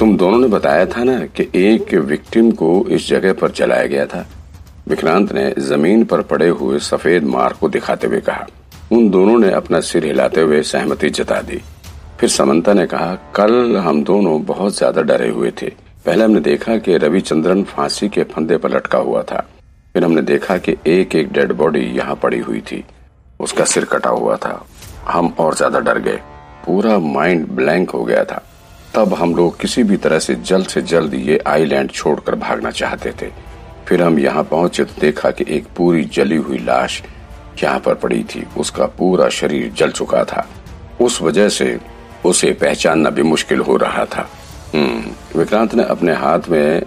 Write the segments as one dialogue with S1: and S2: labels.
S1: तुम दोनों ने बताया था ना कि एक विक्टिम को इस जगह पर जलाया गया था। विक्रांत ने ज़मीन पर पड़े हुए सफ़ेद मार को दिखाते हुए कहा। उन दोनों ने अपना सिर हिलाते हुए सहमति जता दी। फिर समंता ने कहा, कल हम दोनों बहुत ज़्यादा डरे हुए थे। पहले हमने देखा कि रविचंद्रन फांसी के फंदे पर लटका हुआ था। फिर हमने देखा कि एक एक डेड बॉडी यहाँ पड़ी हुई थी। उसका सिर कटा हुआ था। हम और ज़्यादा डर गए। पूरा माइंड ब्लैंक हो गया था। तब हम लोग किसी भी तरह से जल्द से जल्द ये आईलैंड छोड़कर भागना चाहते थे। फिर हम यहाँ पहुँचे तो देखा कि एक पूरी जली हुई लाश यहाँ पर पड़ी थी। उसका पूरा शरीर जल चुका था। उस वजह से उसे पहचानना भी मुश्किल हो रहा था। हम्म, विक्रांत ने अपने हाथ में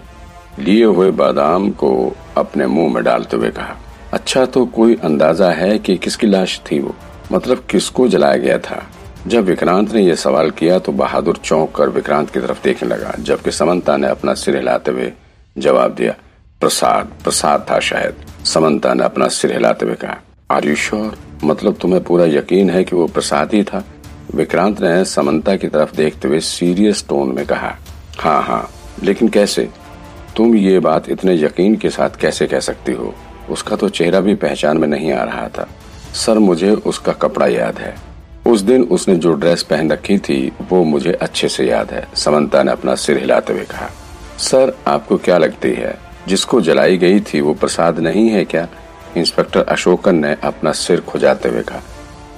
S1: लिए हुए बादाम को अपने मुँह में डालते हुए कहा अच्छा तो कोई अंदाज़ा है कि किसकी लाश थी वो? मतलब किसको जलाया गया था? जब विक्रांत ने यह सवाल किया तो बहादुर चौंक कर विक्रांत की तरफ़ देखने लगा, जबकि समंता ने अपना सिर हिलाते हुए जवाब दिया, प्रसाद प्रसाद था शायद। समंता ने अपना सिर हिलाते हुए कहा आर यू श्योर मतलब तुम्हें पूरा यकीन है कि वो प्रसाद ही था? विक्रांत ने समंता की तरफ़ देखते हुए सीरियस टोन में कहा हाँ हाँ लेकिन कैसे? तुम ये बात इतने यकीन के साथ कैसे कह सकती हो? उसका तो चेहरा भी पहचान में नहीं आ रहा था। सर, मुझे उसका कपड़ा याद है। उस दिन उसने जो ड्रेस पहन रखी थी वो मुझे अच्छे से याद है समंता ने अपना सिर हिलाते हुए कहा। सर आपको क्या लगती है जिसको जलाई गई थी वो प्रसाद नहीं है क्या? इंस्पेक्टर अशोकन ने अपना सिर खुजाते हुए कहा।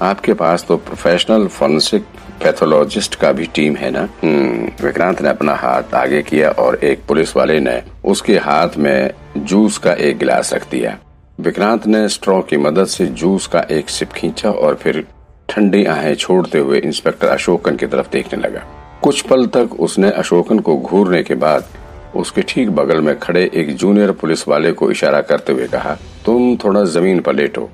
S1: आपके पास तो प्रोफेशनल फोरेंसिक पैथोलॉजिस्ट का भी टीम है ना? हम्म, विक्रांत ने अपना हाथ आगे किया और एक पुलिस वाले ने उसके हाथ में जूस का एक गिलास रख दिया। विक्रांत ने स्ट्रॉ की मदद से जूस का एक सिप खींचा और फिर ठंडी आहें छोड़ते हुए इंस्पेक्टर अशोकन की तरफ़ देखने लगा। कुछ पल तक उसने अशोकन को घूरने के बाद उसके ठीक बगल में खड़े एक जूनियर पुलिस वाले को इशारा करते हुए कहा, तुम थोड़ा ज़मीन पर लेटो।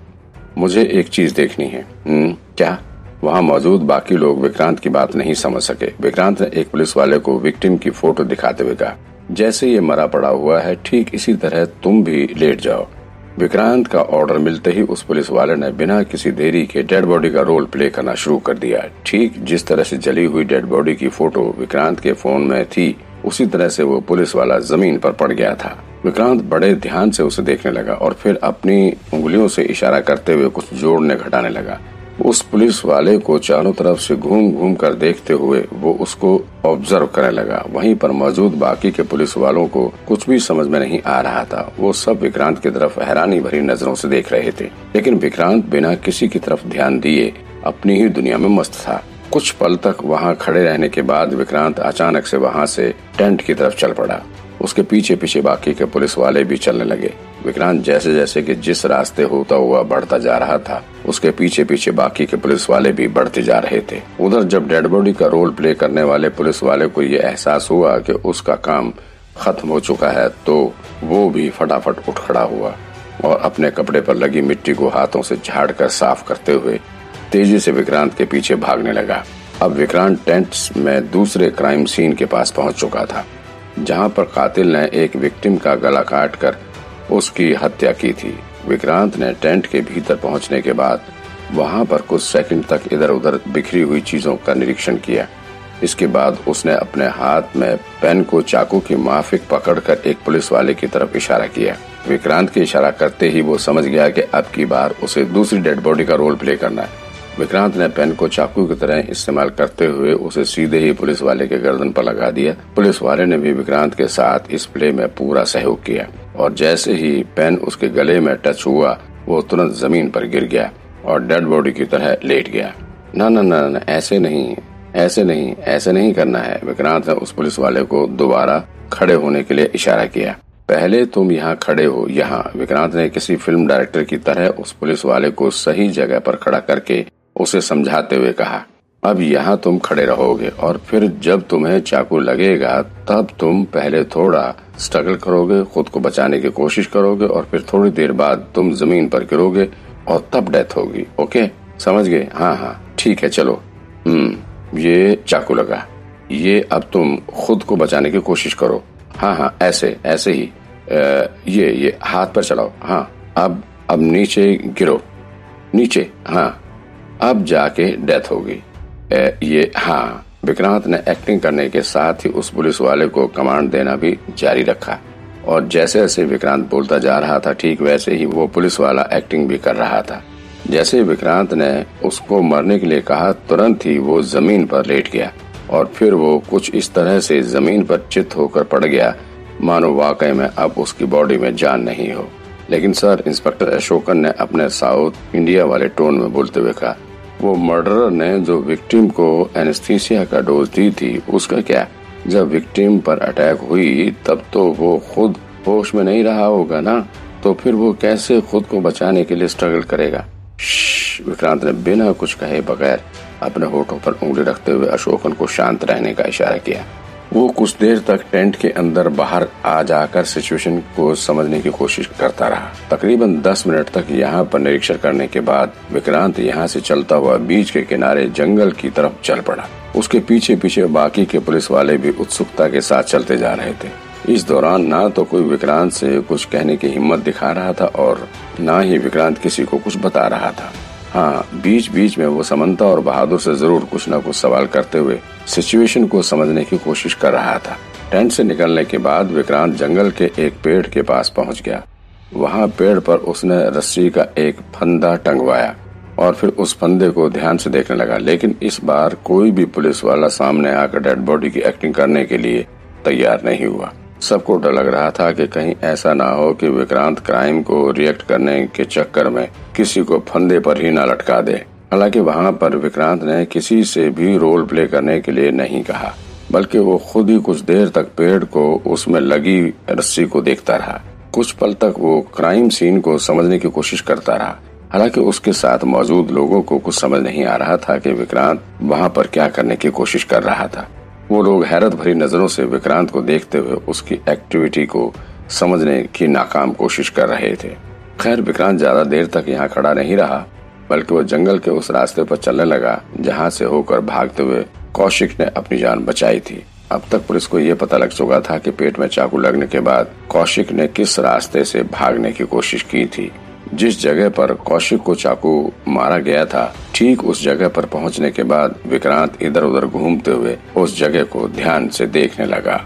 S1: मुझे एक चीज़ देखनी है। हम्म क्या? वहाँ मौजूद बाकी लोग विक्रांत की बात नहीं समझ सके। विक्रांत ने एक पुलिस वाले को विक्टिम की फ़ोटो दिखाते हुए कहा, जैसे ये मरा पड़ा हुआ है, ठीक इसी तरह तुम भी लेट जाओ। विक्रांत का ऑर्डर मिलते ही उस पुलिस वाले ने बिना किसी देरी के डेड बॉडी का रोल प्ले करना शुरू कर दिया। ठीक जिस तरह से जली हुई डेड बॉडी की फ़ोटो विक्रांत के फ़ोन में थी, उसी तरह से वो पुलिस वाला ज़मीन पर पड़ गया था। विक्रांत बड़े ध्यान से उसे देखने लगा और फिर अपनी उंगलियों से इशारा करते हुए कुछ जोड़ने घटाने लगा। उस पुलिस वाले को चारों तरफ़ से घूम घूम कर देखते हुए वो उसको ऑब्ज़र्व करने लगा। वहीं पर मौजूद बाकी के पुलिस वालों को कुछ भी समझ में नहीं आ रहा था। वो सब विक्रांत की तरफ़ हैरानी भरी नज़रों से देख रहे थे। लेकिन विक्रांत बिना किसी की तरफ़ ध्यान दिए अपनी ही दुनिया में मस्त था। कुछ पल तक वहाँ खड़े रहने के बाद विक्रांत अचानक से वहाँ से टेंट की तरफ़ चल पड़ा। उसके पीछे पीछे बाकी के पुलिस वाले भी चलने लगे। विक्रांत जैसे जैसे कि जिस रास्ते होता हुआ बढ़ता जा रहा था, उसके पीछे पीछे बाकी के पुलिस वाले भी बढ़ते जा रहे थे। उधर जब डेड बॉडी का रोल प्ले करने वाले पुलिस वाले को ये एहसास हुआ कि उसका काम खत्म हो चुका है तो वो भी फटाफट उठ खड़ा हुआ और अपने कपड़े पर लगी मिट्टी को हाथों से झाड़ कर साफ़ करते हुए तेज़ी से विक्रांत के पीछे भागने लगा। अब विक्रांत टेंट में दूसरे क्राइम सीन के पास पहुँच चुका था। जहाँ पर कातिल ने एक विक्टिम का गला काट कर उसकी हत्या की थी। विक्रांत ने टेंट के भीतर पहुँचने के बाद वहाँ पर कुछ सेकंड तक इधर उधर बिखरी हुई चीज़ों का निरीक्षण किया। इसके बाद उसने अपने हाथ में पेन को चाकू की माफिक पकड़कर एक पुलिस वाले की तरफ़ इशारा किया। विक्रांत के इशारा करते ही वो समझ गया कि अब की बार उसे दूसरी डेड बॉडी का रोल प्ले करना है। विक्रांत ने पेन को चाकू की तरह इस्तेमाल करते हुए उसे सीधे ही पुलिस वाले के गर्दन पर लगा दिया। पुलिस वाले ने भी विक्रांत के साथ इस प्ले में पूरा सहयोग किया और जैसे ही पेन उसके गले में टच हुआ, वो तुरंत ज़मीन पर गिर गया और डेड बॉडी की तरह लेट गया। न न न ऐसे नहीं ऐसे नहीं ऐसे नहीं करना है। विक्रांत ने उस पुलिस वाले को दोबारा खड़े होने के लिए इशारा किया। पहले तुम यहाँ खड़े हो, यहाँ। विक्रांत ने किसी फ़िल्म डायरेक्टर की तरह उस पुलिस वाले को सही जगह पर खड़ा करके उसे समझाते हुए कहा अब यहाँ तुम खड़े रहोगे और फिर जब तुम्हें चाकू लगेगा तब तुम पहले थोड़ा स्ट्रगल करोगे खुद को बचाने की कोशिश करोगे और फिर थोड़ी देर बाद तुम ज़मीन पर गिरोगे और तब डेथ होगी ओके समझ गए? हाँ हाँ ठीक है चलो। हम्म ये चाकू लगा। ये अब तुम खुद को बचाने की कोशिश करो। हाँ हाँ ऐसे ऐसे ही। आ, ये ये हाथ पर चलाओ। हाँ अब अब नीचे गिरो। नीचे हाँ। अब जाके डेथ होगी। ये हाँ विक्रांत ने एक्टिंग करने के साथ ही उस पुलिस वाले को कमांड देना भी जारी रखा। और जैसे जैसे विक्रांत बोलता जा रहा था, ठीक वैसे ही वो पुलिस वाला एक्टिंग भी कर रहा था। जैसे विक्रांत ने उसको मरने के लिए कहा, तुरंत ही वो ज़मीन पर लेट गया। और फिर वो कुछ इस तरह से ज़मीन पर चित होकर पड़ गया, मानो वाकई में अब उसकी बॉडी में जान नहीं हो। लेकिन सर, इंस्पेक्टर अशोकन ने अपने साउथ इंडिया वाले टोन में बोलते हुए कहा वो मर्डरर ने जो विक्टिम को एनेस्थीसिया का डोज दी थी, उसका क्या? जब विक्टिम पर अटैक हुई, तब तो वो खुद होश में नहीं रहा होगा ना? तो फिर वो कैसे खुद को बचाने के लिए स्ट्रगल करेगा? विक्रांत ने बिना कुछ कहे बगैर अपने होठों पर उंगली रखते हुए अशोकन को शांत रहने का इशारा किया। वो कुछ देर तक टेंट के अंदर बाहर आ जाकर सिचुएशन को समझने की कोशिश करता रहा। तकरीबन दस मिनट तक यहाँ पर निरीक्षण करने के बाद विक्रांत यहाँ से चलता हुआ बीच के किनारे जंगल की तरफ़ चल पड़ा। उसके पीछे पीछे बाकी के पुलिस वाले भी उत्सुकता के साथ चलते जा रहे थे। इस दौरान ना तो कोई विक्रांत से कुछ कहने की हिम्मत दिखा रहा था और न ही विक्रांत किसी को कुछ बता रहा था। हाँ बीच बीच में वो समंता और बहादुर से ज़रूर कुछ न कुछ सवाल करते हुए सिचुएशन को समझने की कोशिश कर रहा था। टेंट से निकलने के बाद विक्रांत जंगल के एक पेड़ के पास पहुँच गया। वहाँ पेड़ पर उसने रस्सी का एक फंदा टंगवाया और फिर उस फंदे को ध्यान से देखने लगा, लेकिन इस बार कोई भी पुलिस वाला सामने आकर डेड बॉडी की एक्टिंग करने के लिए तैयार नहीं हुआ। सबको डर लग रहा था कि कहीं ऐसा ना हो कि विक्रांत क्राइम को रिएक्ट करने के चक्कर में किसी को फंदे पर ही न लटका दे। हालाँकि वहाँ पर विक्रांत ने किसी से भी रोल प्ले करने के लिए नहीं कहा, बल्कि वो खुद ही कुछ देर तक पेड़ को उसमें लगी रस्सी को देखता रहा। कुछ पल तक वो क्राइम सीन को समझने की कोशिश करता रहा। हालाँकि उसके साथ मौजूद लोगों को कुछ समझ नहीं आ रहा था कि विक्रांत वहाँ पर क्या करने की कोशिश कर रहा था। वो लोग हैरत भरी नज़रों से विक्रांत को देखते हुए उसकी एक्टिविटी को समझने की नाकाम कोशिश कर रहे थे। खैर, विक्रांत ज़्यादा देर तक यहाँ खड़ा नहीं रहा, बल्कि वो जंगल के उस रास्ते पर चलने लगा, जहाँ से होकर भागते हुए कौशिक ने अपनी जान बचाई थी। अब तक पुलिस को ये पता लग चुका था कि पेट में चाकू लगने के बाद कौशिक ने किस रास्ते से भागने की कोशिश की थी। जिस जगह पर कौशिक को चाकू मारा गया था, ठीक उस जगह पर पहुँचने के बाद विक्रांत इधर उधर घूमते हुए उस जगह को ध्यान से देखने लगा।